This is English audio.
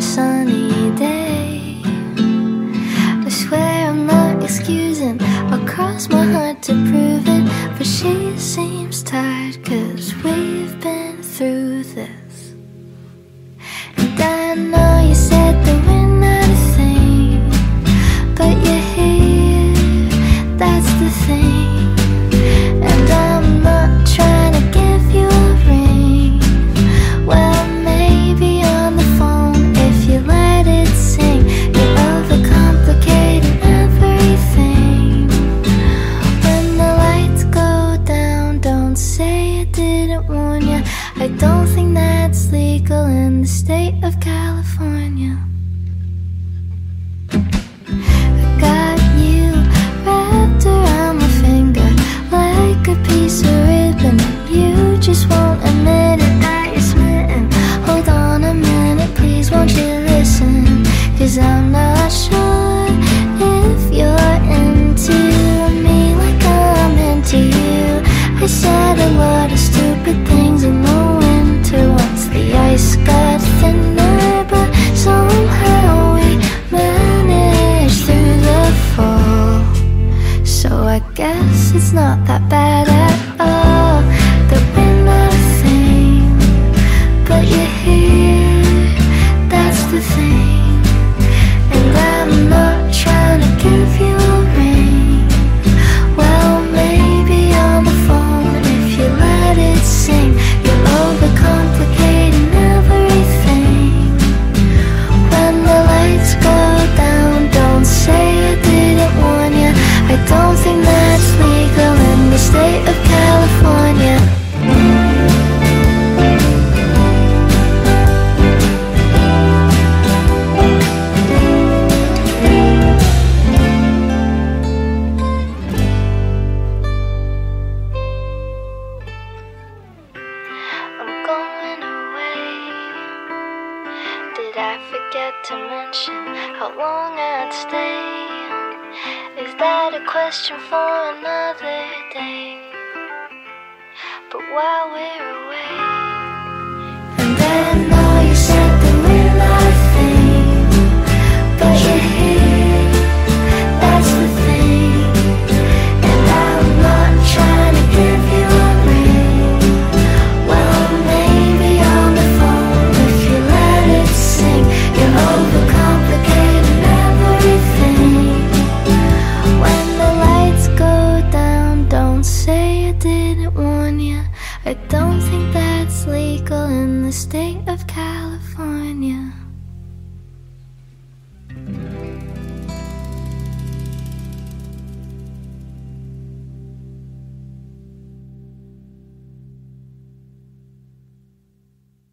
a sunny day. I swear I'm not excusing, I'll cross my heart to prove it. But she seems tired, cause I don't think that's legal in the state of California. I got you wrapped around my finger like a piece of ribbon. You just won't admit it that you're smitten. Hold on a minute, please, won't you listen? Cause I'm not sure if you're into me like I'm into you. I said a lot of stupid things once the ice got thinner, but somehow we managed through the fall. So I guess it's not that bad at all forget to mention how long I'd stay? Is that a question for another day? But while we're Don't